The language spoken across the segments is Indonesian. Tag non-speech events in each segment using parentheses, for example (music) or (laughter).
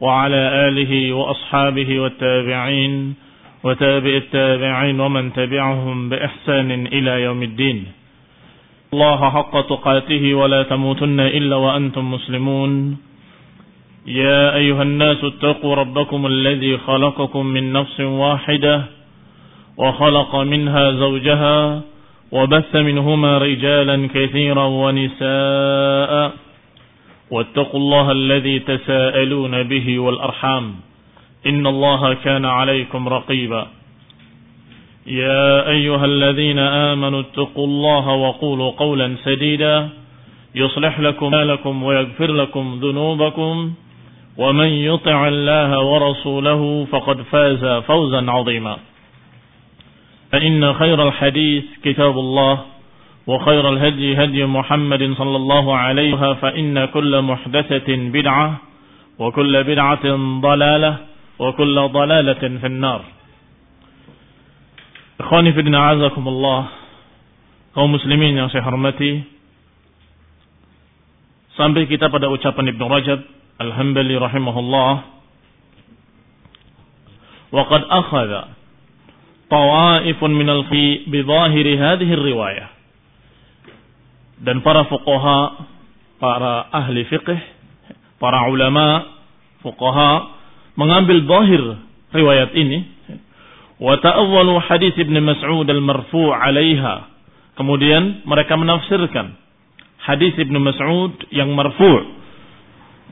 وعلى آله وأصحابه والتابعين وتابع التابعين ومن تبعهم بإحسان إلى يوم الدين. الله حق تقاته ولا تموتن إلا وأنتم مسلمون. يا أيها الناس اتقوا ربكم الذي خلقكم من نفس واحدة وخلق منها زوجها وبث منهما رجالا كثيرا ونساء واتقوا الله الذي تساءلون به والأرحام إن الله كان عليكم رقيبا. يا أيها الذين آمنوا اتقوا الله وقولوا قولا سديدا. يصلح لكم مالكم ويغفر لكم ذنوبكم. ومن يطع الله ورسوله فقد فاز فوزا عظيما. فإن خير الحديث كتاب الله. وخير الهدي هدي محمد صلى الله عليه فإن كل محدثة بدعة وكل بدعة ضلالة وكل ضلالة في النار. إخواني في عزكم الله. kaum مسلمين يا شيخ hormati. Sampai kita pada ابن رجب Rajab رحمه الله وقد أخذ طوائف من الفي بظاهر هذه الروايه dan para fuqaha para ahli fiqh para ulama fuqaha mengambil zahir riwayat ini. Wa ta'awwalu hadis Ibnu Mas'ud al-marfu' 'alaiha. Kemudian mereka menafsirkan hadis Ibnu Mas'ud yang marfu'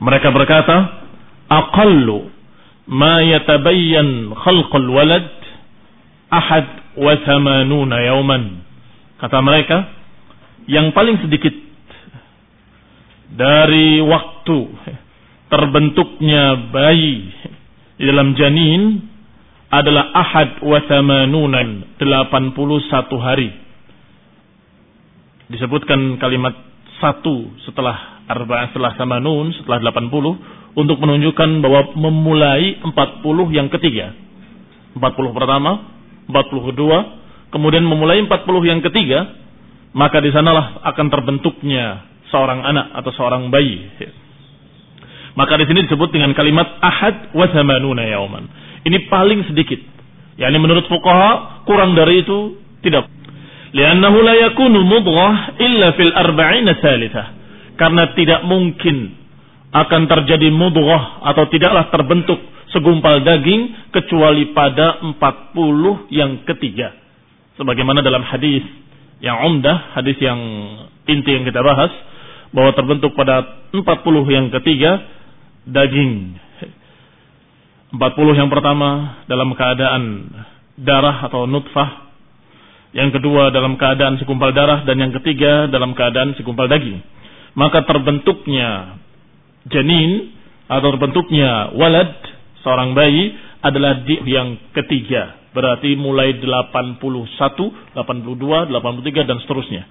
mereka berkata aqallu ma yatabayyan khalqul walad ahad wa thamanuna yawman. Kata mereka yang paling sedikit dari waktu terbentuknya bayi di dalam janin adalah ahad wa thamanunan 81 hari. Disebutkan kalimat satu setelah arba setelah samanun setelah 80 untuk menunjukkan bahwa memulai 40 yang ketiga. 40 pertama 40 kedua kemudian memulai 40 yang ketiga maka di sanalah akan terbentuknya seorang anak atau seorang bayi. Maka di sini disebut dengan kalimat ahad wa thamanuna yauman. Ini paling sedikit. Yakni menurut fuqaha kurang dari itu tidak. Li'annahu la yakunu mudghah illa fil arba'ina tsalitsah karena tidak mungkin akan terjadi mudghah atau tidaklah terbentuk segumpal daging kecuali pada 40 yang ketiga. Sebagaimana dalam hadis yang umdah hadis yang inti yang kita bahas bahwa terbentuk pada 40 yang ketiga daging. 40 yang pertama dalam keadaan darah atau nutfah. Yang kedua dalam keadaan segumpal darah. Dan yang ketiga dalam keadaan segumpal daging. Maka terbentuknya janin atau terbentuknya walad seorang bayi adalah di yang ketiga berarti mulai 81 82 83 dan seterusnya.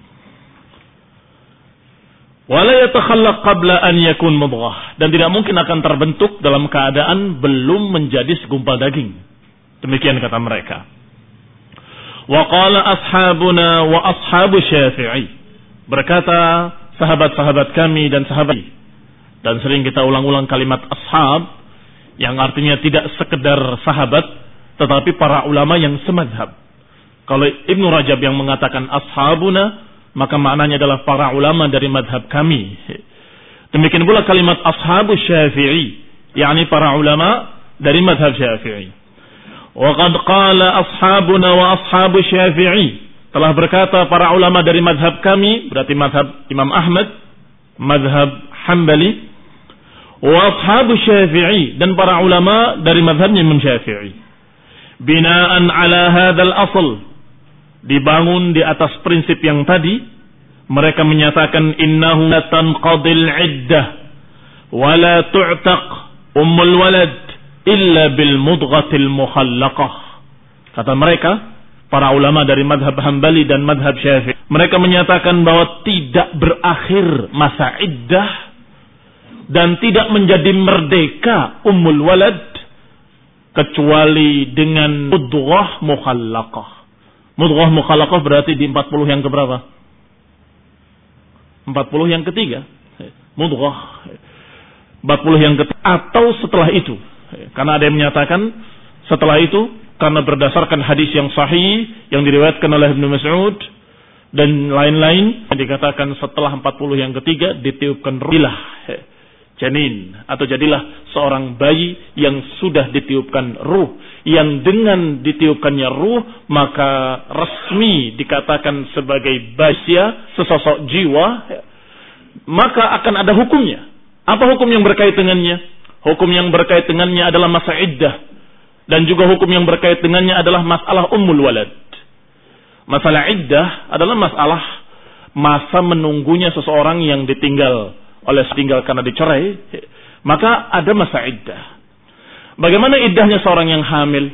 Qabla an yakun mudghah. Dan tidak mungkin akan terbentuk dalam keadaan belum menjadi segumpal daging. Demikian kata mereka. Wa qala ashabuna wa ashabu syafi'i. Berkata sahabat-sahabat kami dan sahabat dan sering kita ulang-ulang kalimat ashab yang artinya tidak sekedar sahabat tetapi para ulama yang semadhab kalau Ibnu Rajab yang mengatakan ashabuna maka maknanya adalah para ulama dari madhab kami. Demikian pula kalimat ashabu syafi'i, yakni para ulama dari madhab syafi'i. Wa qad qala ashabuna wa ashabu syafi'i. Telah berkata para ulama dari madhab kami, berarti madhab Imam Ahmad, madhab Hambali, wa ashabu syafi'i, dan para ulama dari madhabnya Imam Syafi'i. Binaan ala hadal asal, dibangun di atas prinsip yang tadi mereka menyatakan innahu tanqadil iddah wa la tu'taq ummul walad illa bil mudghatil mukhallaqah. Kata mereka, para ulama dari madhab Hambali dan madhab Syafi'i. Mereka menyatakan bahwa tidak berakhir masa iddah dan tidak menjadi merdeka ummul walad kecuali dengan mudghah mukhallaqah. Mudghah mukhallaqah berarti di 40 yang keberapa? 40 yang ketiga. Mudghah. 40 yang ketiga atau setelah itu. Karena ada yang menyatakan setelah itu karena berdasarkan hadis yang sahih yang diriwayatkan oleh Ibnu Mas'ud dan lain-lain yang dikatakan setelah 40 yang ketiga ditiupkan ruhilah janin atau jadilah seorang bayi yang sudah ditiupkan ruh. Yang dengan ditiupkannya ruh maka resmi dikatakan sebagai basya sesosok jiwa maka akan ada hukumnya. Apa hukum yang berkait dengannya? Hukum yang berkait dengannya adalah masa iddah. Dan juga hukum yang berkait dengannya adalah masalah ummul walad. Masalah iddah adalah masalah masa menunggunya seseorang yang ditinggal oleh setinggal karena dicerai. Maka ada masa iddah. Bagaimana iddahnya seorang yang hamil?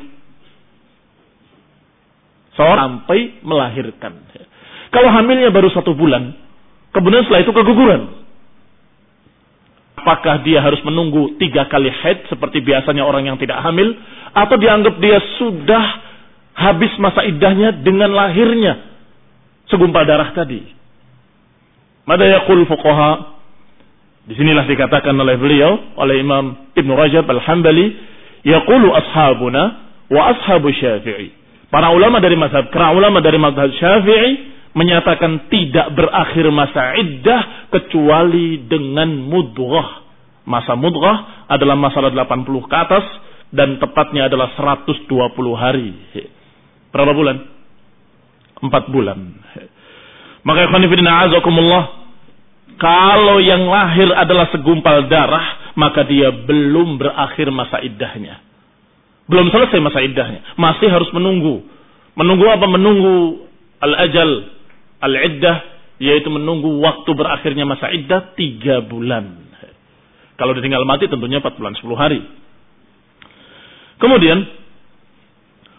Seorang sampai melahirkan. Kalau hamilnya baru satu bulan, kemudian setelah itu keguguran. Apakah dia harus menunggu tiga kali haid seperti biasanya orang yang tidak hamil? Atau dianggap dia sudah habis masa iddahnya dengan lahirnya segumpal darah tadi? Mada yaqul? Di sinilah dikatakan oleh beliau, oleh Imam Ibn Rajab Al-Hambali, yaqulu ashabuna wa ashabu syafi'i. Para ulama dari mazhab, para ulama dari mazhab syafi'i menyatakan tidak berakhir masa iddah kecuali dengan mudghah. Masa mudghah adalah masalah 80 ke atas dan tepatnya adalah 120 hari. Berapa bulan? 4 bulan. Maka ikhwanifidin a'azakumullah kalau yang lahir adalah segumpal darah, maka dia belum berakhir masa iddahnya. Belum selesai masa iddahnya. Masih harus menunggu. Menunggu apa? Menunggu al-ajal, Al-iddah yaitu menunggu waktu berakhirnya masa iddah tiga bulan. Kalau ditinggal mati tentunya empat bulan sepuluh hari. Kemudian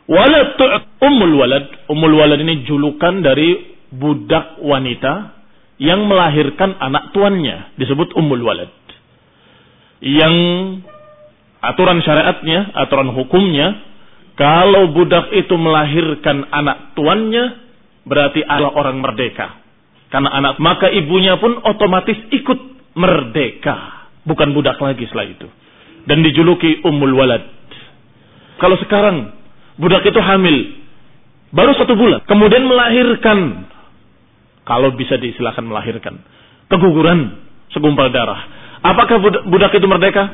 walad ummul walad. Ummul walad ini julukan dari budak wanita yang melahirkan anak tuannya disebut ummul walad. Yang aturan syariatnya, aturan hukumnya kalau budak itu melahirkan anak tuannya berarti adalah orang merdeka. Karena anak maka ibunya pun otomatis ikut merdeka, bukan budak lagi setelah itu. Dan dijuluki Ummul Walad. Kalau sekarang budak itu hamil baru satu bulan, kemudian melahirkan, kalau bisa diistilahkan melahirkan, keguguran segumpal darah. Apakah budak, itu merdeka?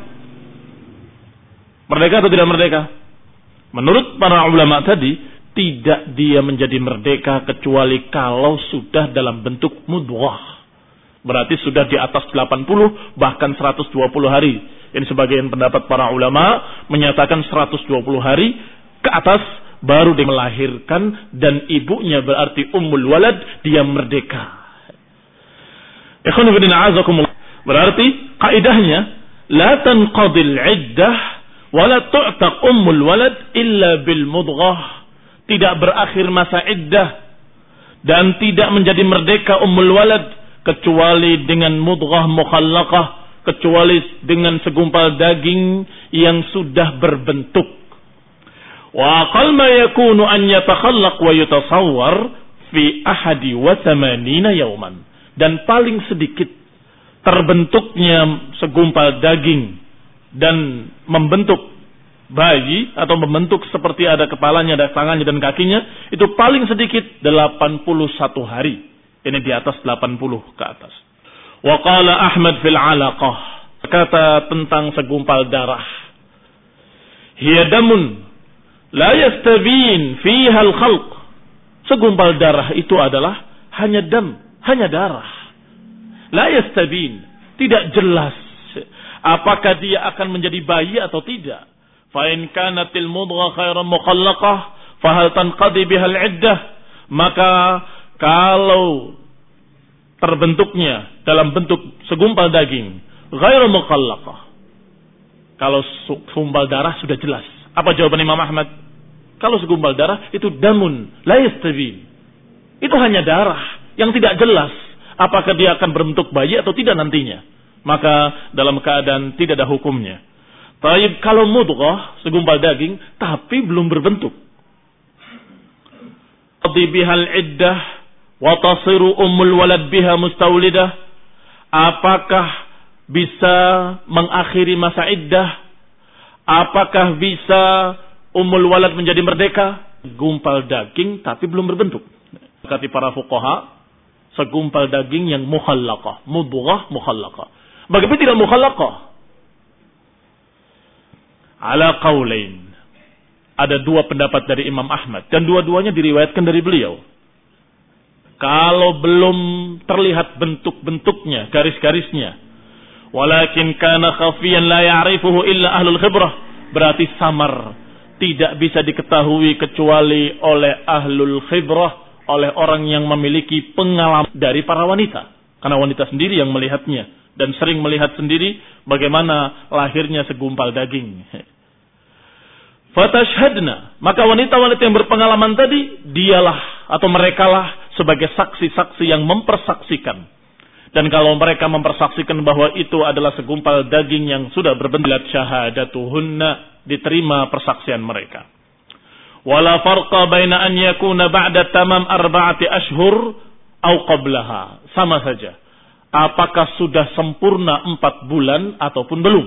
Merdeka atau tidak merdeka? Menurut para ulama tadi, tidak dia menjadi merdeka kecuali kalau sudah dalam bentuk mudwah. Berarti sudah di atas 80 bahkan 120 hari. Ini sebagian pendapat para ulama menyatakan 120 hari ke atas baru dia melahirkan dan ibunya berarti ummul walad dia merdeka. Berarti kaidahnya la tanqadil iddah wa la tu'taq ummul walad illa bil mudghah. Tidak berakhir masa iddah dan tidak menjadi merdeka ummul walad kecuali dengan mudghah mukhallaqah kecuali dengan segumpal daging yang sudah berbentuk wa aqal ma yakunu an yatakhallaq wa yutasawwar fi ahadi dan paling sedikit terbentuknya segumpal daging dan membentuk bayi atau membentuk seperti ada kepalanya, ada tangannya dan kakinya itu paling sedikit 81 hari. Ini di atas 80 ke atas. Wa qala Ahmad fil alaqah kata tentang segumpal darah. Hiya damun la yastabin fiha al-khalq. Segumpal darah itu adalah hanya dam, hanya darah. La yastabin, tidak jelas apakah dia akan menjadi bayi atau tidak. Fa in kanatil mudghah khairan muqallaqah fa hal tanqadi bihal iddah? Maka kalau terbentuknya dalam bentuk segumpal daging ghairu muqallaqah kalau sumpal darah sudah jelas apa jawaban Imam Ahmad? Kalau segumpal darah itu damun, la yastabil. Itu hanya darah yang tidak jelas apakah dia akan berbentuk bayi atau tidak nantinya. Maka dalam keadaan tidak ada hukumnya. Tapi kalau mudghah, segumpal daging, tapi belum berbentuk. bihal iddah wa tasiru ummul walad biha mustaulidah. Apakah bisa mengakhiri masa iddah? Apakah bisa ummul walad menjadi merdeka? Gumpal daging tapi belum berbentuk. Kata para fuqaha, segumpal daging yang mukhallaqah, mudghah mukhallaqah. Bagaimana tidak mukhallaqah? Ala qaulain. Ada dua pendapat dari Imam Ahmad dan dua-duanya diriwayatkan dari beliau. Kalau belum terlihat bentuk-bentuknya, garis-garisnya, walakin kana khafiyan la ya'rifuhu illa ahlul khibrah, berarti samar, tidak bisa diketahui kecuali oleh ahlul khibrah, oleh orang yang memiliki pengalaman dari para wanita. Karena wanita sendiri yang melihatnya dan sering melihat sendiri bagaimana lahirnya segumpal daging. (laughs) Fatashhadna, maka wanita-wanita yang berpengalaman tadi dialah atau merekalah sebagai saksi-saksi yang mempersaksikan. Dan kalau mereka mempersaksikan bahwa itu adalah segumpal daging yang sudah berbentuk syahadatuhunna diterima persaksian mereka. Wala farqa baina an yakuna ba'da tamam arba'ati ashhur au qablaha. Sama saja. Apakah sudah sempurna empat bulan ataupun belum?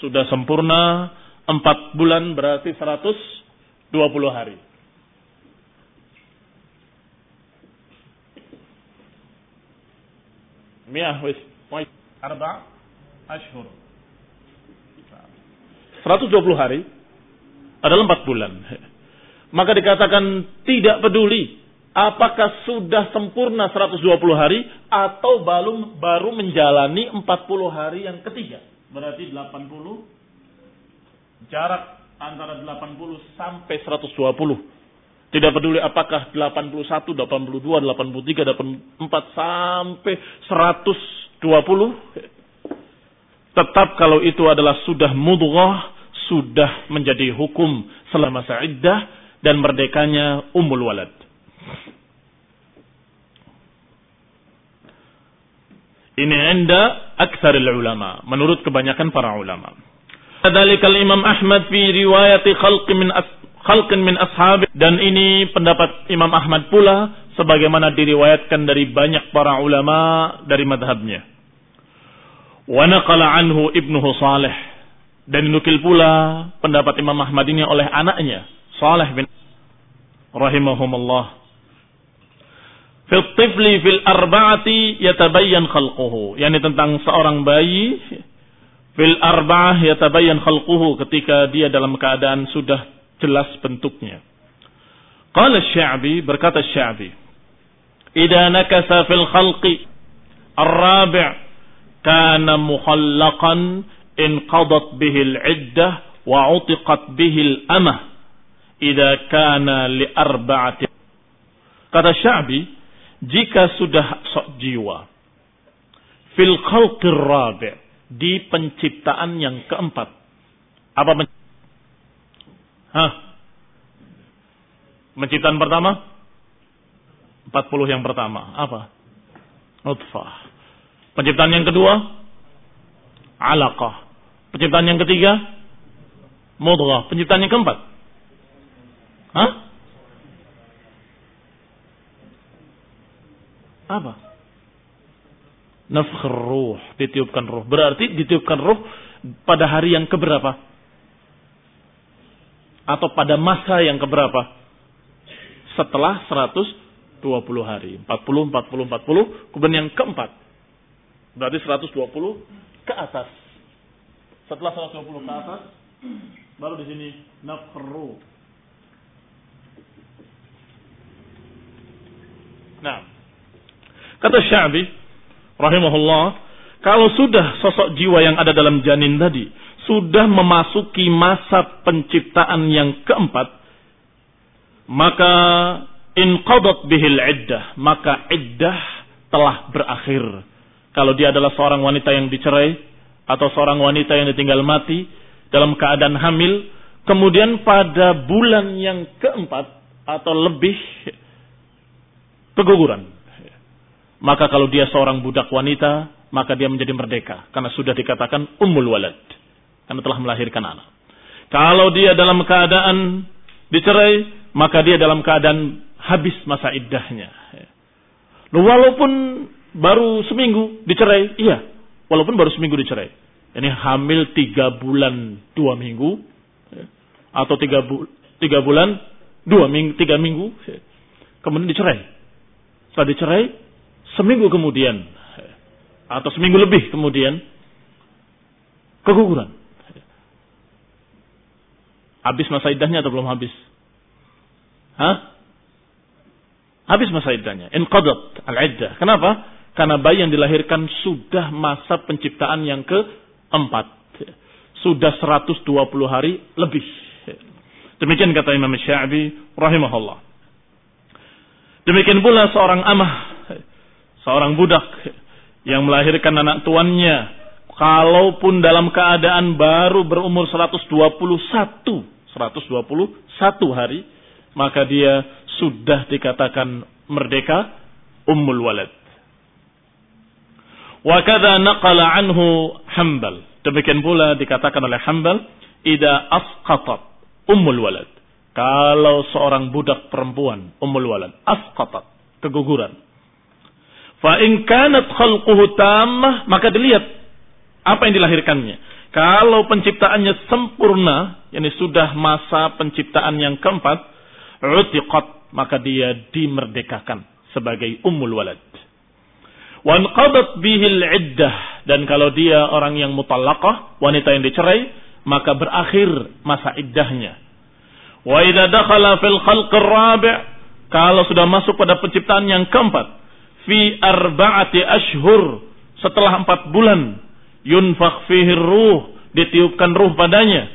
Sudah sempurna empat bulan berarti 120 hari. Miah wis arba ashhur. 120 hari adalah empat bulan. Maka dikatakan tidak peduli apakah sudah sempurna 120 hari atau baru baru menjalani 40 hari yang ketiga. Berarti 80 jarak antara 80 sampai 120. Tidak peduli apakah 81, 82, 83, 84 sampai 120. Tetap kalau itu adalah sudah mudghah, sudah menjadi hukum selama sa'iddah dan merdekanya Ummul Walad. Ini anda aksar ulama. Menurut kebanyakan para ulama. Adalikal Imam Ahmad fi riwayat khalqin min as khalqin min ashab dan ini pendapat Imam Ahmad pula sebagaimana diriwayatkan dari banyak para ulama dari madhabnya. Wa naqala anhu ibnuhu Salih dan nukil pula pendapat Imam Ahmad ini oleh anaknya Saleh bin rahimahumullah. Fil tifli fil arba'ati yatabayyan khalquhu. Yani tentang seorang bayi fil arba'ah yatabayyan khalquhu ketika dia dalam keadaan sudah jelas bentuknya. Qala Sya'bi berkata Sya'bi, "Idza nakasa fil khalqi ar-rabi' kana in qadat bihi al-'iddah wa 'utiqat bihi al-amah." idza kana li arba'ati kata Syabi jika sudah sok jiwa fil khalqir rabi' di penciptaan yang keempat apa Hah? Penciptaan pertama 40 yang pertama apa? Nutfah. Penciptaan yang kedua alaqah. Penciptaan yang ketiga mudghah. Penciptaan yang keempat Hah? Apa? Nafkhur ruh, ditiupkan ruh. Berarti ditiupkan ruh pada hari yang keberapa? Atau pada masa yang keberapa? Setelah 120 hari. 40, 40, 40. Kemudian yang keempat. Berarti 120 ke atas. Setelah 120 ke atas, baru di sini nafkhur Nah, kata Syabi rahimahullah, kalau sudah sosok jiwa yang ada dalam janin tadi sudah memasuki masa penciptaan yang keempat, maka in qadat bihil iddah, maka iddah telah berakhir. Kalau dia adalah seorang wanita yang dicerai atau seorang wanita yang ditinggal mati dalam keadaan hamil, kemudian pada bulan yang keempat atau lebih keguguran. Maka kalau dia seorang budak wanita, maka dia menjadi merdeka karena sudah dikatakan ummul walad karena telah melahirkan anak. Kalau dia dalam keadaan dicerai, maka dia dalam keadaan habis masa iddahnya. Walaupun baru seminggu dicerai, iya. Walaupun baru seminggu dicerai. Ini hamil tiga bulan dua minggu. Atau tiga, bu, tiga bulan dua minggu, tiga minggu. Kemudian dicerai. Setelah dicerai, seminggu kemudian. Atau seminggu lebih kemudian. Keguguran. Habis masa iddahnya atau belum habis? Hah? Habis masa iddahnya. Inqadat al-iddah. Kenapa? Karena bayi yang dilahirkan sudah masa penciptaan yang keempat. Sudah 120 hari lebih. Demikian kata Imam Syafi'i rahimahullah. Demikian pula seorang amah, seorang budak yang melahirkan anak tuannya kalaupun dalam keadaan baru berumur 121 121 hari maka dia sudah dikatakan merdeka ummul walad. Wa kadza naqala anhu Hambal. Demikian pula dikatakan oleh Hambal, ida asqatat ummul walad. Kalau seorang budak perempuan ummul walad asqatat, keguguran. Fa in kanat khalquhu tammah, maka dilihat apa yang dilahirkannya. Kalau penciptaannya sempurna, yakni sudah masa penciptaan yang keempat, utiqat maka dia dimerdekakan sebagai ummul walad. Wan qadat bihil iddah dan kalau dia orang yang mutallaqah, wanita yang dicerai, maka berakhir masa iddahnya. Wa idza dakhala fil khalq rabi' kalau sudah masuk pada penciptaan yang keempat, fi arba'ati ashhur setelah empat bulan yunfakh fihi ruh ditiupkan ruh padanya.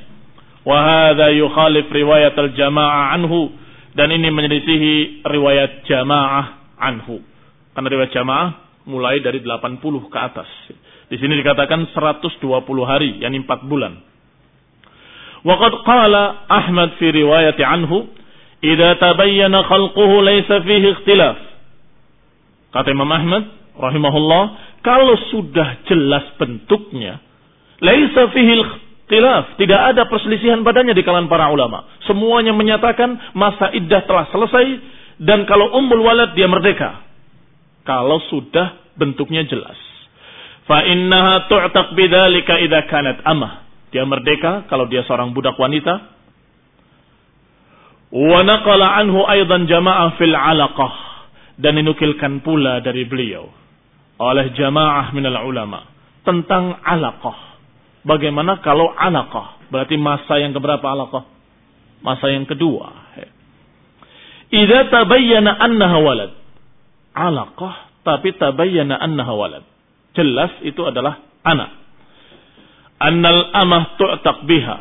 Wa hadza yukhalif riwayat al-jama'ah anhu dan ini menyelisihi riwayat jamaah anhu. Karena riwayat jamaah mulai dari 80 ke atas. Di sini dikatakan 120 hari, yakni 4 bulan. Waqad qala Ahmad fi riwayat anhu, "Idza tabayyana khalquhu laysa fihi ikhtilaf." Kata Imam Ahmad rahimahullah, kalau sudah jelas bentuknya, laisa fihi khilaf, tidak ada perselisihan padanya di kalangan para ulama. Semuanya menyatakan masa iddah telah selesai dan kalau ummul walad dia merdeka. Kalau sudah bentuknya jelas. Fa innaha tu'taq bidzalika idza kanat amah. Dia merdeka kalau dia seorang budak wanita. Wa naqala anhu aidan jamaah fil alaqah dan dinukilkan pula dari beliau oleh jamaah minal ulama tentang alaqah Bagaimana kalau alaqah? Berarti masa yang keberapa alaqah? Masa yang kedua. Idza tabayyana annaha walad. Alaqah tapi tabayyana annaha walad. Jelas itu adalah anak. Annal amah tu'taq biha.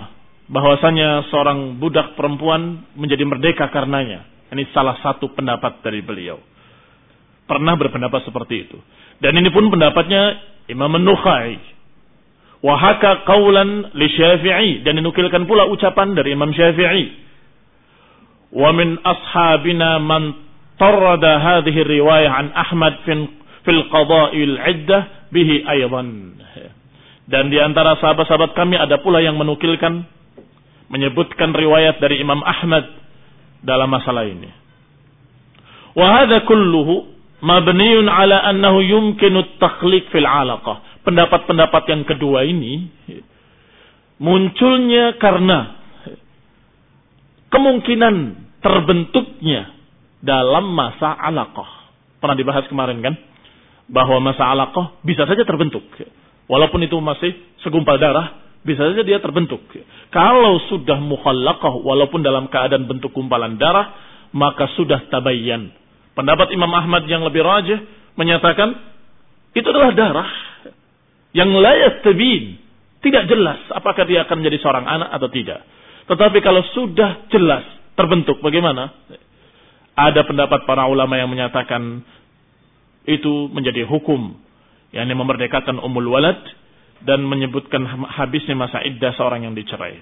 Bahwasanya seorang budak perempuan menjadi merdeka karenanya. Ini salah satu pendapat dari beliau. Pernah berpendapat seperti itu. Dan ini pun pendapatnya Imam Nukhai Wahaka kaulan li Syafi'i dan dinukilkan pula ucapan dari Imam Syafi'i. Wa min ashabina man tarada hadhihi riwayah an Ahmad fil qada'il iddah bihi aydan. Dan di antara sahabat-sahabat kami ada pula yang menukilkan menyebutkan riwayat dari Imam Ahmad dalam masalah ini. Wa hadha kulluhu mabniun ala annahu yumkinu at-takhliq fil 'alaqah pendapat-pendapat yang kedua ini munculnya karena kemungkinan terbentuknya dalam masa alaqah. Pernah dibahas kemarin kan? Bahwa masa alaqah bisa saja terbentuk. Walaupun itu masih segumpal darah, bisa saja dia terbentuk. Kalau sudah mukhallaqah walaupun dalam keadaan bentuk gumpalan darah, maka sudah tabayyan. Pendapat Imam Ahmad yang lebih rajih menyatakan itu adalah darah yang layak tabin. Tidak jelas apakah dia akan menjadi seorang anak atau tidak. Tetapi kalau sudah jelas terbentuk bagaimana? Ada pendapat para ulama yang menyatakan itu menjadi hukum. Yang memerdekakan umul walad. dan menyebutkan habisnya masa iddah seorang yang dicerai.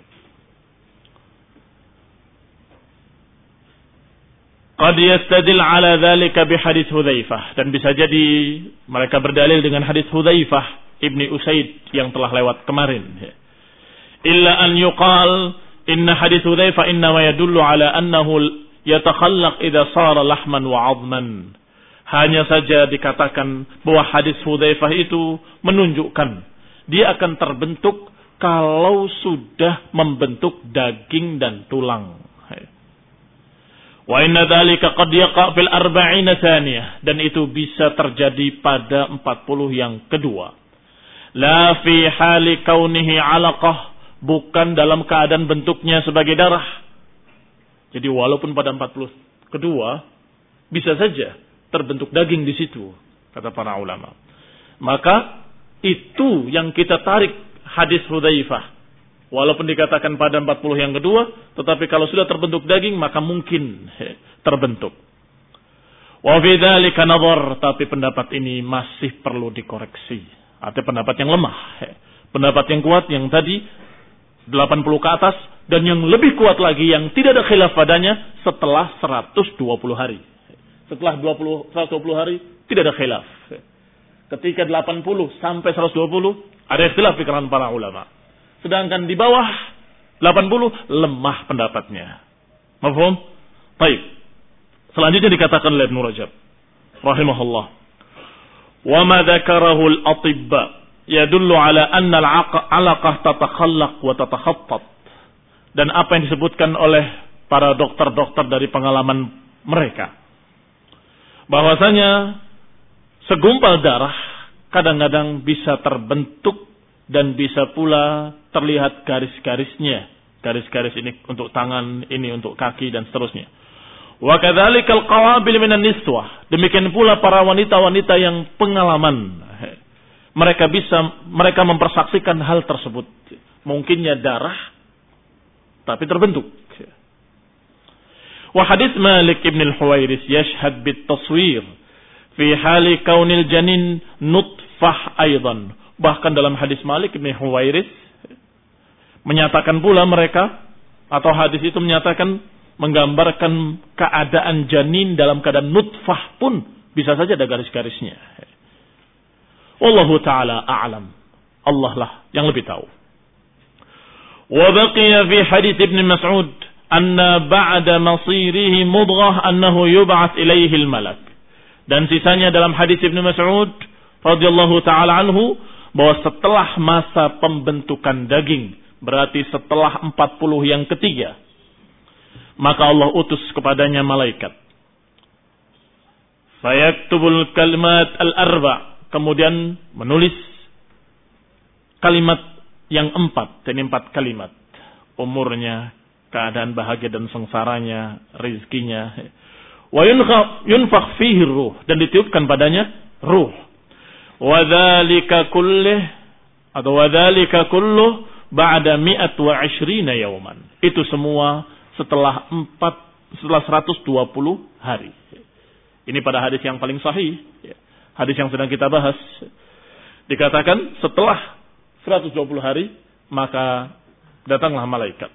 Qad yastadil ala dhalika bihadis Hudzaifah dan bisa jadi mereka berdalil dengan hadis Hudzaifah ibni Usaid yang telah lewat kemarin. Illa an yuqal inna hadis Hudzaifah inna ma yadullu ala annahu yatakhallaq idza sara lahman wa 'azman. Hanya saja dikatakan bahwa hadis Hudzaifah itu menunjukkan dia akan terbentuk kalau sudah membentuk daging dan tulang. Wa inna dzalika qad yaqa fil arba'ina thaniyah dan itu bisa terjadi pada 40 yang kedua. La fi hali kaunihi 'alaqah bukan dalam keadaan bentuknya sebagai darah. Jadi walaupun pada 40 kedua bisa saja terbentuk daging di situ kata para ulama. Maka itu yang kita tarik hadis Hudzaifah Walaupun dikatakan pada 40 yang kedua, tetapi kalau sudah terbentuk daging maka mungkin (laughs) terbentuk. Wa bidzalika nadhar, tapi pendapat ini masih perlu dikoreksi. Atau pendapat yang lemah. Pendapat yang kuat yang tadi 80 ke atas dan yang lebih kuat lagi yang tidak ada khilaf padanya setelah 120 hari. Setelah 20 120 hari tidak ada khilaf. Ketika 80 sampai 120 ada di kalangan para ulama. Sedangkan di bawah 80 lemah pendapatnya. Mafhum? Baik. Selanjutnya dikatakan oleh Ibn Rajab rahimahullah. Wa ma dzakarahu al-atibba yadullu ala anna al-alaqah tatakhallaq wa tatakhattat. Dan apa yang disebutkan oleh para dokter-dokter dari pengalaman mereka bahwasanya segumpal darah kadang-kadang bisa terbentuk dan bisa pula terlihat garis-garisnya. Garis-garis ini untuk tangan, ini untuk kaki dan seterusnya. Wa kadzalikal qawabil minan niswah. Demikian pula para wanita-wanita yang pengalaman. Mereka bisa mereka mempersaksikan hal tersebut. Mungkinnya darah tapi terbentuk. Wa hadis Malik ibn al-Huwairis yashhad bit taswir fi hali kaunil janin nutfah aidan Bahkan dalam hadis Malik bin Huwairis menyatakan pula mereka atau hadis itu menyatakan menggambarkan keadaan janin dalam keadaan nutfah pun bisa saja ada garis-garisnya. Wallahu taala a'lam. Allah lah yang lebih tahu. Wa baqiya fi hadis Ibn Mas'ud anna ba'da masirihi mudghah annahu yub'ats ilaihi al-malak. Dan sisanya dalam hadis Ibn Mas'ud radhiyallahu taala anhu bahwa setelah masa pembentukan daging, berarti setelah 40 yang ketiga, maka Allah utus kepadanya malaikat. Fayaktubul kalimat al-arba, kemudian menulis kalimat yang empat, dan empat kalimat. Umurnya, keadaan bahagia dan sengsaranya, rizkinya. Wa yunfakh fihi ruh, dan ditiupkan padanya ruh Wadhalika kullih atau wadhalika kulluh ba'da mi'at wa ishrina yauman. Itu semua setelah empat setelah 120 hari. Ini pada hadis yang paling sahih, hadis yang sedang kita bahas. Dikatakan setelah 120 hari maka datanglah malaikat.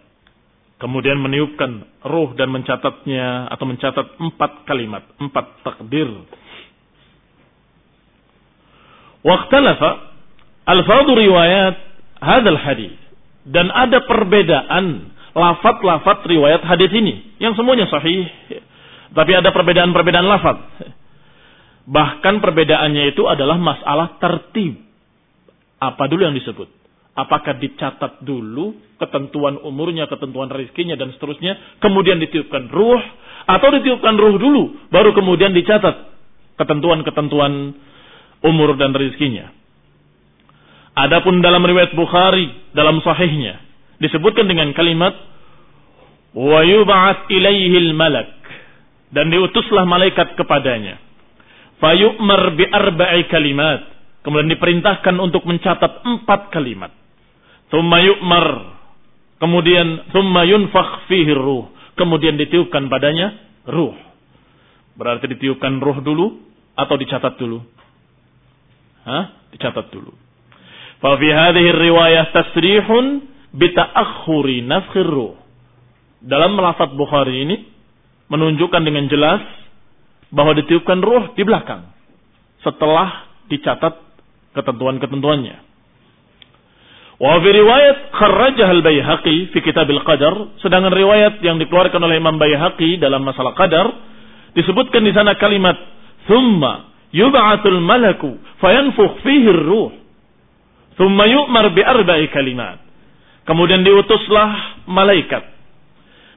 Kemudian meniupkan ruh dan mencatatnya atau mencatat empat kalimat, empat takdir Waqtalafa alfadu riwayat hadal hadis dan ada perbedaan lafat-lafat riwayat hadis ini yang semuanya sahih. Tapi ada perbedaan-perbedaan lafat bahkan perbedaannya itu adalah masalah tertib. Apa dulu yang disebut? Apakah dicatat dulu ketentuan umurnya ketentuan rezekinya dan seterusnya kemudian ditiupkan ruh atau ditiupkan ruh dulu baru kemudian dicatat ketentuan-ketentuan umur dan rezekinya. Adapun dalam riwayat Bukhari dalam sahihnya disebutkan dengan kalimat wa yub'ats ilaihi malak dan diutuslah malaikat kepadanya. Fayu'mar bi arba'i kalimat. Kemudian diperintahkan untuk mencatat empat kalimat. Thumma yu'mar. Kemudian thumma yunfakh fihi ruh. Kemudian ditiupkan padanya ruh. Berarti ditiupkan ruh dulu atau dicatat dulu? Hah? Dicatat dulu. Fa fi hadhihi riwayah tasrihun bita'akhuri nafkhir ruh. Dalam melafat Bukhari ini menunjukkan dengan jelas bahwa ditiupkan ruh di belakang setelah dicatat ketentuan-ketentuannya. Wa fi riwayat kharrajah al-Baihaqi fi kitab al-Qadar, sedangkan riwayat yang dikeluarkan oleh Imam Baihaqi dalam masalah qadar disebutkan di sana kalimat thumma yub'atsul malaku fayanfukh fihi ar-ruh. Thumma yu'mar bi arba'i kalimat. Kemudian diutuslah malaikat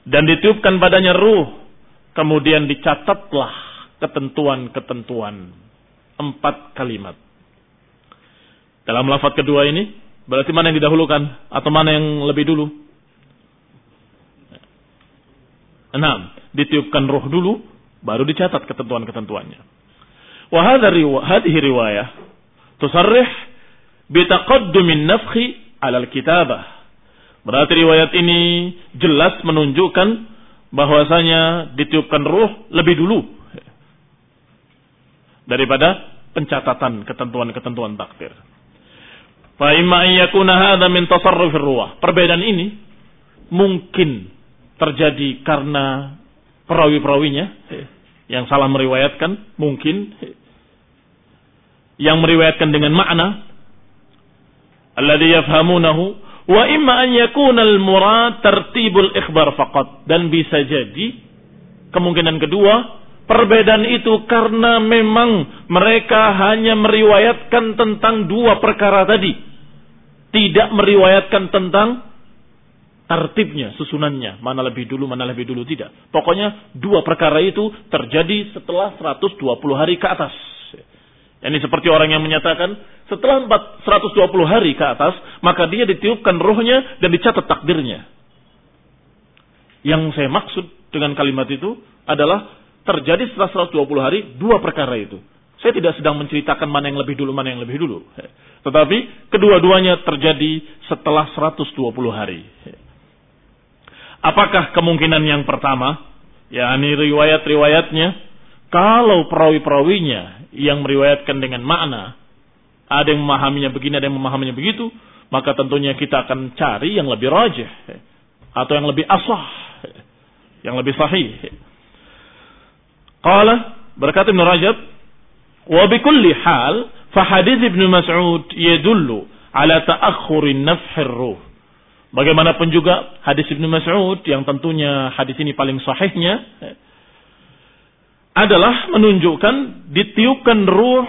dan ditiupkan padanya ruh. Kemudian dicatatlah ketentuan-ketentuan empat kalimat. Dalam lafaz kedua ini berarti mana yang didahulukan atau mana yang lebih dulu? Enam, ditiupkan ruh dulu baru dicatat ketentuan-ketentuannya. Hadhihi riwayah tusarrih bi taqaddumin nafkhi 'ala al-kitabah Berarti riwayat ini jelas menunjukkan bahwasanya ditiupkan ruh lebih dulu daripada pencatatan ketentuan-ketentuan takdir. Fa imma yakuna hadha min tasarrufir ruh. Perbedaan ini mungkin terjadi karena perawi-perawinya yang salah meriwayatkan mungkin yang meriwayatkan dengan makna alladhi yafhamunahu Wa imma an yakuna al-murad tertibul ikhbar faqat. Dan bisa jadi kemungkinan kedua perbedaan itu karena memang mereka hanya meriwayatkan tentang dua perkara tadi. Tidak meriwayatkan tentang tertibnya, susunannya. Mana lebih dulu, mana lebih dulu. Tidak. Pokoknya dua perkara itu terjadi setelah 120 hari ke atas. Ini seperti orang yang menyatakan setelah 120 hari ke atas, maka dia ditiupkan rohnya dan dicatat takdirnya. Yang saya maksud dengan kalimat itu adalah terjadi setelah 120 hari dua perkara itu. Saya tidak sedang menceritakan mana yang lebih dulu, mana yang lebih dulu. Tetapi kedua-duanya terjadi setelah 120 hari. Apakah kemungkinan yang pertama, ya ini riwayat-riwayatnya, kalau perawi-perawinya yang meriwayatkan dengan makna, ada yang memahaminya begini, ada yang memahaminya begitu, maka tentunya kita akan cari yang lebih rajih atau yang lebih asah, yang lebih sahih. Qala berkata Ibn Rajab, wa hal fa hadis Ibn Mas'ud yadullu ala ta'akhurin nafhir. Bagaimanapun juga hadis Ibn Mas'ud yang tentunya hadis ini paling sahihnya adalah menunjukkan ditiupkan ruh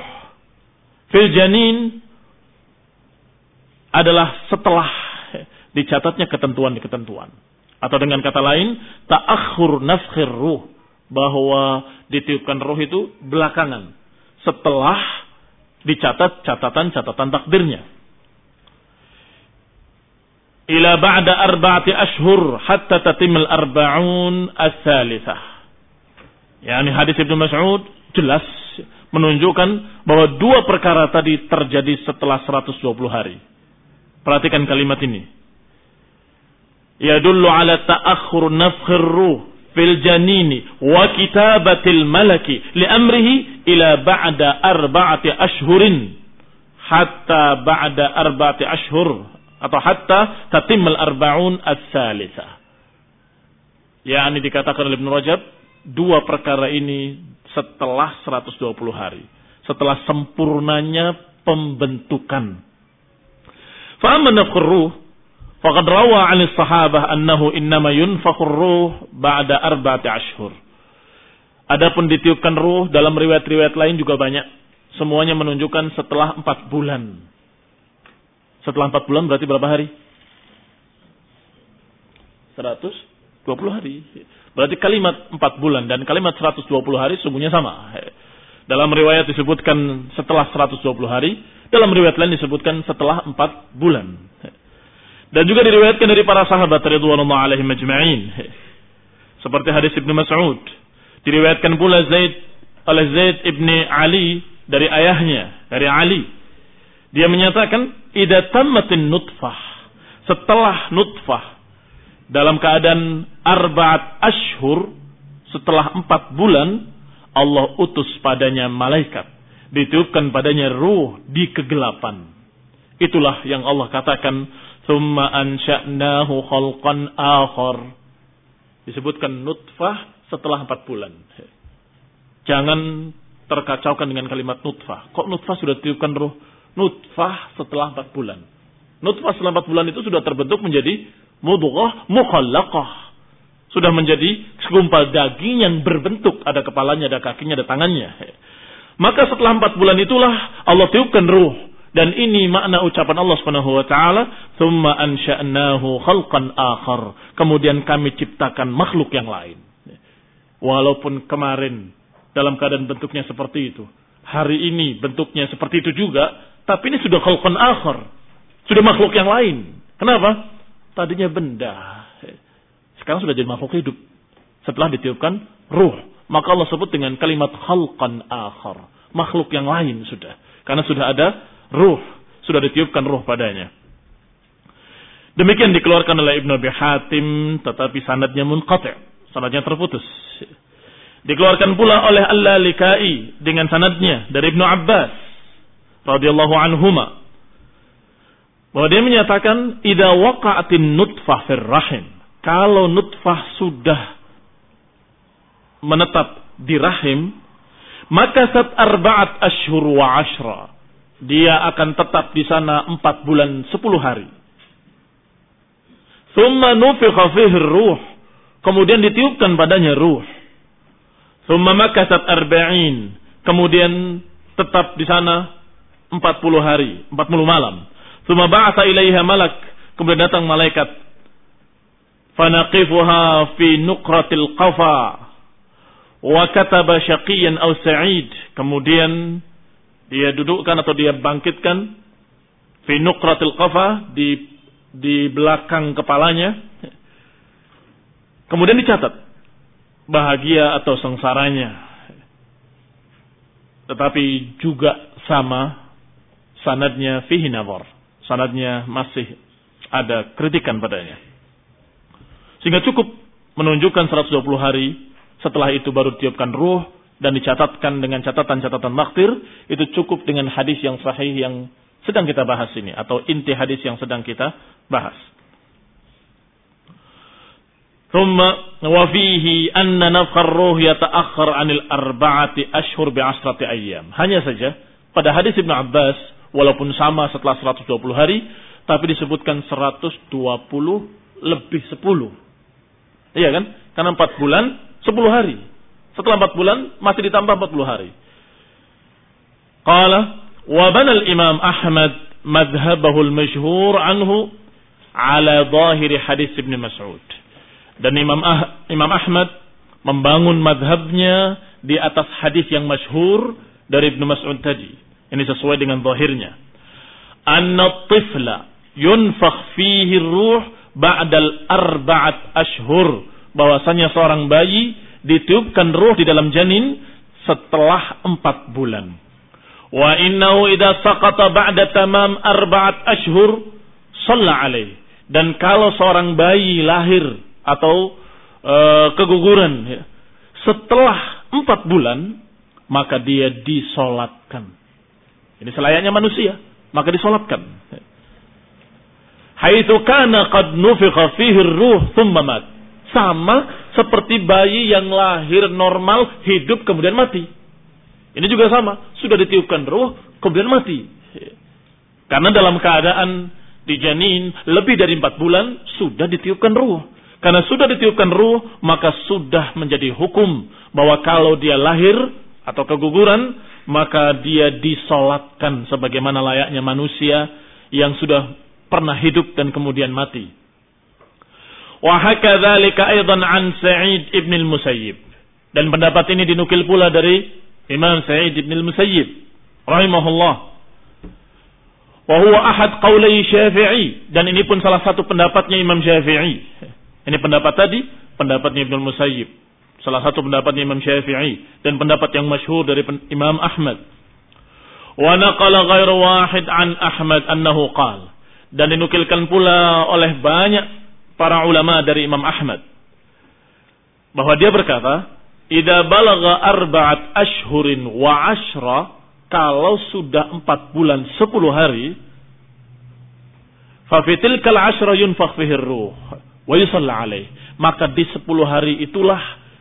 fil janin adalah setelah dicatatnya ketentuan-ketentuan. Atau dengan kata lain, ta'akhur nafkhir ruh. Bahwa ditiupkan ruh itu belakangan. Setelah dicatat catatan-catatan takdirnya. Ila ba'da arba'ati ashur hatta tatimil arba'un as-salisah Ya, ini hadis Ibnu Mas'ud jelas menunjukkan bahwa dua perkara tadi terjadi setelah 120 hari. Perhatikan kalimat ini. Ya dulu ala ta'akhur nafkhir ruh fil janini wa kitabatil malaki li amrihi ila ba'da arba'ati ashhurin hatta ba'da arba'ati ashhur atau hatta tatimmal arba'un as-salisah. Ya, ini dikatakan oleh Ibn Rajab dua perkara ini setelah 120 hari. Setelah sempurnanya pembentukan. Fa'amman nafkhur ruh, faqad rawa 'an sahabah annahu innama yunfakhur ruh ba'da arba'ati ashhur. Adapun ditiupkan ruh dalam riwayat-riwayat lain juga banyak. Semuanya menunjukkan setelah empat bulan. Setelah empat bulan berarti berapa hari? 120 hari. Berarti kalimat 4 bulan dan kalimat 120 hari sungguhnya sama. Dalam riwayat disebutkan setelah 120 hari, dalam riwayat lain disebutkan setelah 4 bulan. Dan juga diriwayatkan dari para sahabat radhiyallahu alaihim majma'in. Seperti hadis Ibnu Mas'ud. Diriwayatkan pula Zaid oleh Zaid ibni Ali dari ayahnya, dari Ali. Dia menyatakan, "Idza tammatin nutfah." Setelah nutfah dalam keadaan arbaat ashur setelah empat bulan Allah utus padanya malaikat ditiupkan padanya ruh di kegelapan Itulah yang Allah katakan, "Tsumma ansha'nahu khalqan akhar." Disebutkan nutfah setelah empat bulan. Jangan terkacaukan dengan kalimat nutfah. Kok nutfah sudah tiupkan roh? Nutfah setelah empat bulan. Nutfah setelah empat bulan itu sudah terbentuk menjadi mudghah mukhallaqah. Sudah menjadi segumpal daging yang berbentuk. Ada kepalanya, ada kakinya, ada tangannya. Maka setelah empat bulan itulah Allah tiupkan ruh. Dan ini makna ucapan Allah Subhanahu wa taala, "Tsumma ansha'nahu khalqan akhar." Kemudian kami ciptakan makhluk yang lain. Walaupun kemarin dalam keadaan bentuknya seperti itu, hari ini bentuknya seperti itu juga, tapi ini sudah khalqan akhar. Sudah makhluk yang lain. Kenapa? Tadinya benda. Sekarang sudah jadi makhluk hidup. Setelah ditiupkan ruh. Maka Allah sebut dengan kalimat khalqan akhar. Makhluk yang lain sudah. Karena sudah ada ruh, sudah ditiupkan ruh padanya. Demikian dikeluarkan oleh Ibnu Abi Hatim tetapi sanadnya munqati', sanadnya terputus. Dikeluarkan pula oleh Al-Lalikai dengan sanadnya dari Ibnu Abbas radhiyallahu anhuma bahwa dia menyatakan idza waqa'atin nutfah fir rahim kalau nutfah sudah menetap di rahim maka sat arba'at ashur wa ashra dia akan tetap di sana empat bulan sepuluh hari. Thumma nufikha fihi ruh. Kemudian ditiupkan padanya ruh. Thumma makasat arba'in. Kemudian tetap di sana empat puluh hari, empat puluh malam. Thumma ba'atha ilaiha malak. Kemudian datang malaikat. Fanaqifuha fi nukratil qafa. Wa kataba syaqiyan aw sa'id. Kemudian dia dudukkan atau dia bangkitkan fi nuqratil qafa di di belakang kepalanya kemudian dicatat bahagia atau sengsaranya tetapi juga sama sanadnya fihi nazar sanadnya masih ada kritikan padanya sehingga cukup menunjukkan 120 hari setelah itu baru tiupkan ruh dan dicatatkan dengan catatan-catatan maktir itu cukup dengan hadis yang sahih yang sedang kita bahas ini atau inti hadis yang sedang kita bahas. ثم وفيه أن نفخ الروح يتأخر عن الأربعة أشهر بعشرة أيام. Hanya saja pada hadis Ibn Abbas walaupun sama setelah 120 hari tapi disebutkan 120 lebih 10. Iya kan? Karena 4 bulan 10 hari. Setelah empat bulan masih ditambah empat puluh hari. Qala wa bana al-Imam Ahmad madhhabahu al-masyhur anhu ala zahiri hadis Ibn Mas'ud. Dan Imam ah, Imam Ahmad membangun madhabnya di atas hadis yang masyhur dari Ibn Mas'ud tadi. Ini sesuai dengan zahirnya. Anna tifla yunfakh fihi ruh ba'dal arba'at ashhur. Bahwasanya seorang bayi ditiupkan ruh di dalam janin setelah empat bulan. Wa innahu idza saqata ba'da tamam arba'at ashhur shalla alaih. Dan kalau seorang bayi lahir atau e, keguguran ya, setelah empat bulan maka dia disolatkan. Ini selayaknya manusia, maka disolatkan. Haitsu kana qad nufikha fihi ruh thumma. Sama seperti bayi yang lahir normal, hidup kemudian mati. Ini juga sama, sudah ditiupkan ruh, kemudian mati. Karena dalam keadaan di janin lebih dari empat bulan sudah ditiupkan ruh. Karena sudah ditiupkan ruh, maka sudah menjadi hukum bahwa kalau dia lahir atau keguguran, maka dia disolatkan sebagaimana layaknya manusia yang sudah pernah hidup dan kemudian mati. Wa hakadzalika aidan an Sa'id ibn al-Musayyib. Dan pendapat ini dinukil pula dari Imam Sa'id ibn al-Musayyib rahimahullah. Wa huwa ahad qaulai Syafi'i dan ini pun salah satu pendapatnya Imam Syafi'i. Ini pendapat tadi, pendapatnya Ibn al-Musayyib. Salah satu pendapatnya Imam Syafi'i dan pendapat yang masyhur dari Imam Ahmad. Wa naqala ghairu wahid an Ahmad annahu qala dan dinukilkan pula oleh banyak para ulama dari Imam Ahmad bahwa dia berkata, "Idza balagha arba'at ashhurin wa ashra" kalau sudah empat bulan sepuluh hari Fafitil kal ashra yunfakh fihi ruh wa yusalla alaih. Maka di 10 hari itulah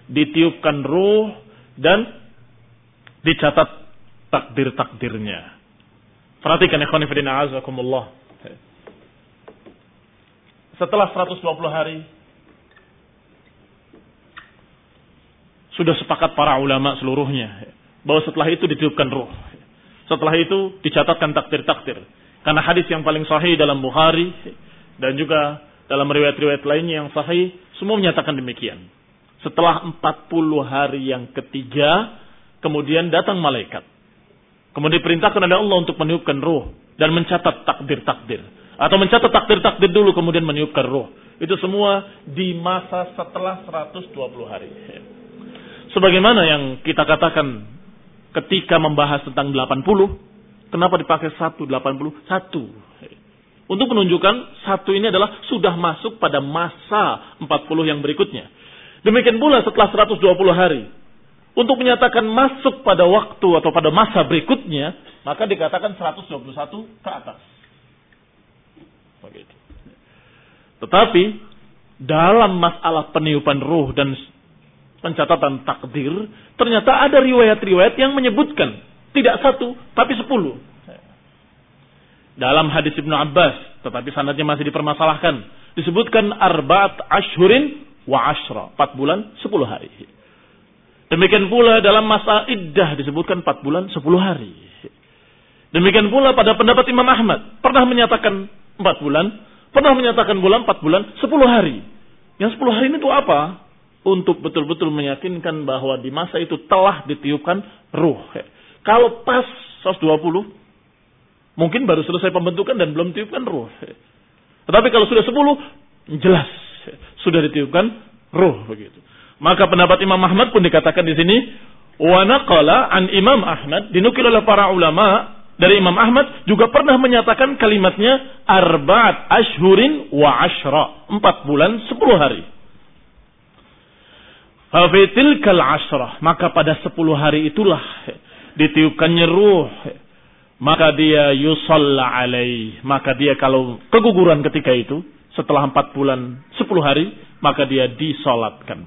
ditiupkan ruh dan dicatat takdir-takdirnya. Perhatikan ikhwan fillah azakumullah. Setelah 120 hari sudah sepakat para ulama seluruhnya bahwa setelah itu ditiupkan ruh. Setelah itu dicatatkan takdir-takdir. Karena hadis yang paling sahih dalam Bukhari dan juga dalam riwayat-riwayat lainnya yang sahih semua menyatakan demikian. Setelah 40 hari yang ketiga kemudian datang malaikat. Kemudian diperintahkan oleh Allah untuk meniupkan ruh dan mencatat takdir-takdir. Atau mencatat takdir-takdir dulu kemudian meniupkan ruh. Itu semua di masa setelah 120 hari. (laughs) Sebagaimana yang kita katakan ketika membahas tentang 80, kenapa dipakai 180? Satu. Untuk menunjukkan satu ini adalah sudah masuk pada masa 40 yang berikutnya. Demikian pula setelah 120 hari. Untuk menyatakan masuk pada waktu atau pada masa berikutnya, maka dikatakan 121 ke atas. Begitu. Tetapi dalam masalah peniupan ruh dan pencatatan takdir, ternyata ada riwayat-riwayat yang menyebutkan tidak satu, tapi sepuluh. Dalam hadis Ibnu Abbas, tetapi sanadnya masih dipermasalahkan, disebutkan arbaat ashhurin wa ashra, empat bulan, sepuluh hari. Demikian pula dalam masa iddah disebutkan empat bulan, sepuluh hari. Demikian pula pada pendapat Imam Ahmad, pernah menyatakan empat bulan, pernah menyatakan bulan empat bulan, sepuluh hari. Yang sepuluh hari ini itu apa? Untuk betul-betul meyakinkan bahwa di masa itu telah ditiupkan ruh. Kalau pas 120, mungkin baru selesai pembentukan dan belum ditiupkan ruh. Tetapi kalau sudah 10, jelas sudah ditiupkan ruh begitu. Maka pendapat Imam Ahmad pun dikatakan di sini wa naqala an Imam Ahmad dinukil oleh para ulama dari Imam Ahmad juga pernah menyatakan kalimatnya arba'at ashhurin wa ashra. Empat bulan, sepuluh hari. Fafitil kal ashrah. Maka pada sepuluh hari itulah ditiupkannya ruh. Maka dia yusalla alaih. Maka dia kalau keguguran ketika itu. Setelah empat bulan, sepuluh hari. Maka dia disolatkan.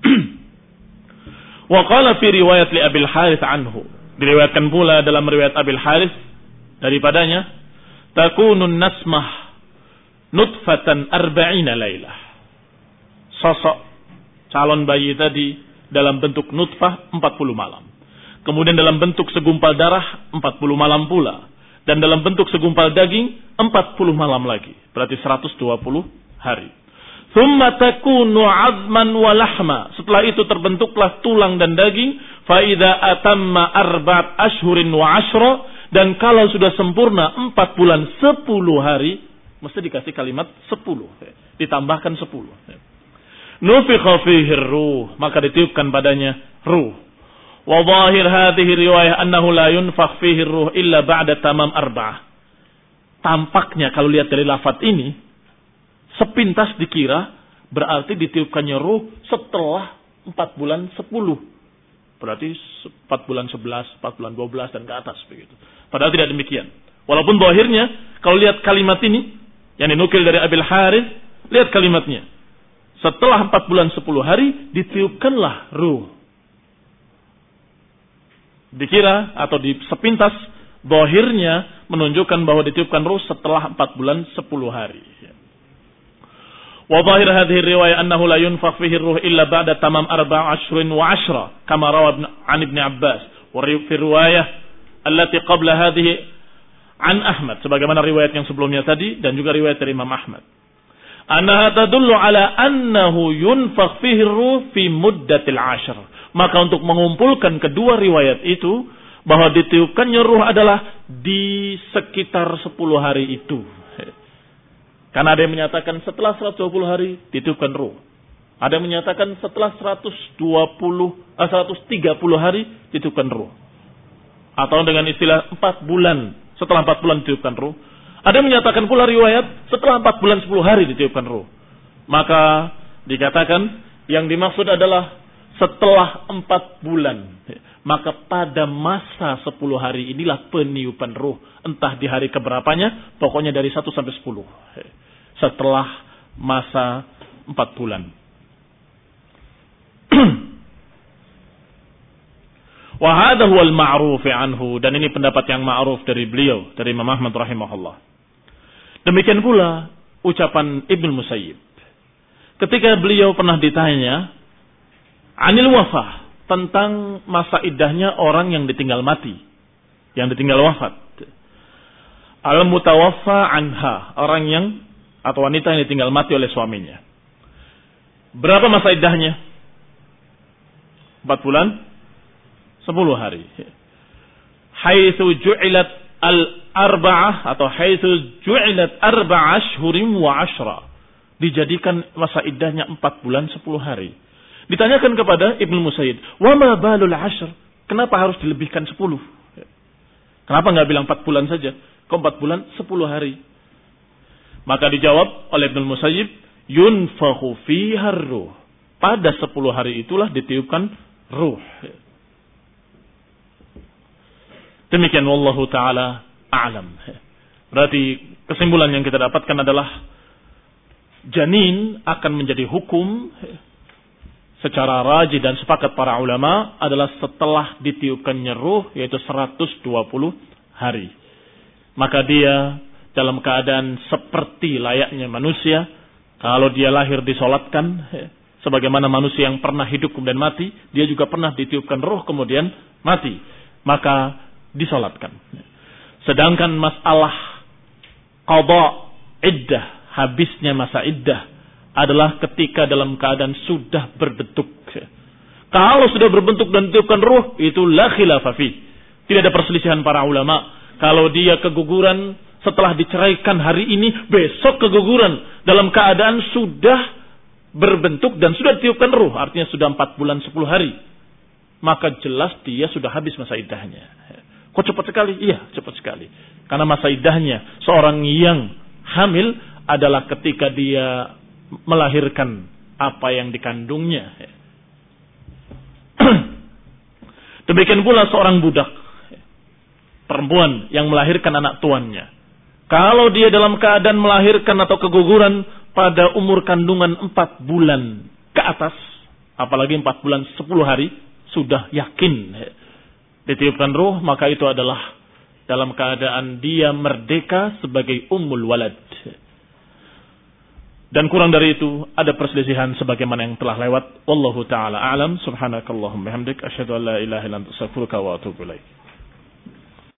(clears throat) Wa qala fi riwayat li Abil Harith anhu. Diriwayatkan pula dalam riwayat Abil Haris daripadanya takunun nasmah nutfatan arba'ina lailah. Sosok calon bayi tadi dalam bentuk nutfah 40 malam. Kemudian dalam bentuk segumpal darah 40 malam pula. Dan dalam bentuk segumpal daging 40 malam lagi. Berarti 120 hari. Thumma takunu azman wa lahma. Setelah itu terbentuklah tulang dan daging. Faida atamma arba'at ashhurin wa ashra. Dan kalau sudah sempurna empat bulan sepuluh hari. Mesti dikasih kalimat sepuluh. Ditambahkan sepuluh. Nufikha fihi ruh. Maka ditiupkan padanya ruh. Wa zahir hadhihi riwayah annahu la yunfakh fihi ruh illa ba'da tamam arba'ah. Tampaknya kalau lihat dari lafat ini sepintas dikira berarti ditiupkannya ruh setelah empat bulan sepuluh. Berarti empat bulan sebelas, empat bulan dua belas dan ke atas begitu. Padahal tidak demikian. Walaupun akhirnya kalau lihat kalimat ini yang dinukil dari Abil Harith, lihat kalimatnya. Setelah empat bulan sepuluh hari ditiupkanlah ruh Dikira atau di sepintas bohirnya menunjukkan bahwa ditiupkan ruh setelah empat bulan sepuluh hari. وظاهر هذه الرواية أنه لا ينفخ فيه الروح إلا بعد تمام أربع عشر وعشرة كما روى عن ابن عباس وفي الرواية التي قبل هذه عن أحمد sebagaimana riwayat yang sebelumnya tadi dan juga riwayat dari Imam Ahmad أنها تدل على أنه ينفخ فيه الروح في مدة العشر maka untuk mengumpulkan kedua riwayat itu bahwa ditiupkannya ruh adalah di sekitar 10 hari itu karena ada yang menyatakan setelah 120 hari ditiupkan ruh. Ada yang menyatakan setelah 120 eh, 130 hari ditiupkan ruh. Atau dengan istilah 4 bulan, setelah 4 bulan ditiupkan ruh. Ada yang menyatakan pula riwayat setelah 4 bulan 10 hari ditiupkan ruh. Maka dikatakan yang dimaksud adalah setelah empat bulan. Maka pada masa sepuluh hari inilah peniupan ruh. Entah di hari keberapanya, pokoknya dari satu sampai sepuluh. Setelah masa empat bulan. (clears throat) Wahada huwal ma'ruf anhu. Dan ini pendapat yang ma'ruf dari beliau. Dari Imam Ahmad rahimahullah. Demikian pula ucapan Ibn Musayyib. Ketika beliau pernah ditanya. Anil wafah. Tentang masa idahnya orang yang ditinggal mati. Yang ditinggal wafat. Al mutawaffa anha. Orang yang atau wanita yang ditinggal mati oleh suaminya. Berapa masa idahnya? Empat bulan? Sepuluh hari. Haitsu ju'ilat al-arba'ah atau haitsu ju'ilat arba'ah ashhurin wa ashra. Dijadikan masa iddahnya empat bulan sepuluh hari. Ditanyakan kepada Ibnu Musayyid, "Wa ma balul ashr?" Kenapa harus dilebihkan sepuluh? Kenapa nggak bilang empat bulan saja? Kok empat bulan sepuluh hari? Maka dijawab oleh Ibnu Musayyib, "Yunfahu fiha ruh." Pada sepuluh hari itulah ditiupkan ruh. Demikian wallahu taala a'lam. Berarti kesimpulan yang kita dapatkan adalah janin akan menjadi hukum secara raji dan sepakat para ulama adalah setelah ditiupkannya ruh yaitu 120 hari. Maka dia dalam keadaan seperti layaknya manusia kalau dia lahir disolatkan sebagaimana manusia yang pernah hidup kemudian mati, dia juga pernah ditiupkan ruh kemudian mati. Maka disolatkan. Sedangkan masalah qada iddah, habisnya masa iddah adalah ketika dalam keadaan sudah berbentuk. Kalau sudah berbentuk dan tiupkan ruh, itu la khilafafi. Tidak ada perselisihan para ulama. Kalau dia keguguran setelah diceraikan hari ini, besok keguguran dalam keadaan sudah berbentuk dan sudah tiupkan ruh. Artinya sudah empat bulan sepuluh hari. Maka jelas dia sudah habis masa iddahnya. Kok cepat sekali? Iya, cepat sekali. Karena masa idahnya seorang yang hamil adalah ketika dia melahirkan apa yang dikandungnya. (clears throat) Demikian pula seorang budak perempuan yang melahirkan anak tuannya. Kalau dia dalam keadaan melahirkan atau keguguran pada umur kandungan empat bulan ke atas, apalagi empat bulan sepuluh hari, sudah yakin ditiupkan ruh, maka itu adalah dalam keadaan dia merdeka sebagai ummul walad. Dan kurang dari itu ada perselisihan sebagaimana yang telah lewat. Wallahu taala alam. Subhanakallahumma hamdik asyhadu an la ilaha illa anta astaghfiruka wa atubu ilaik.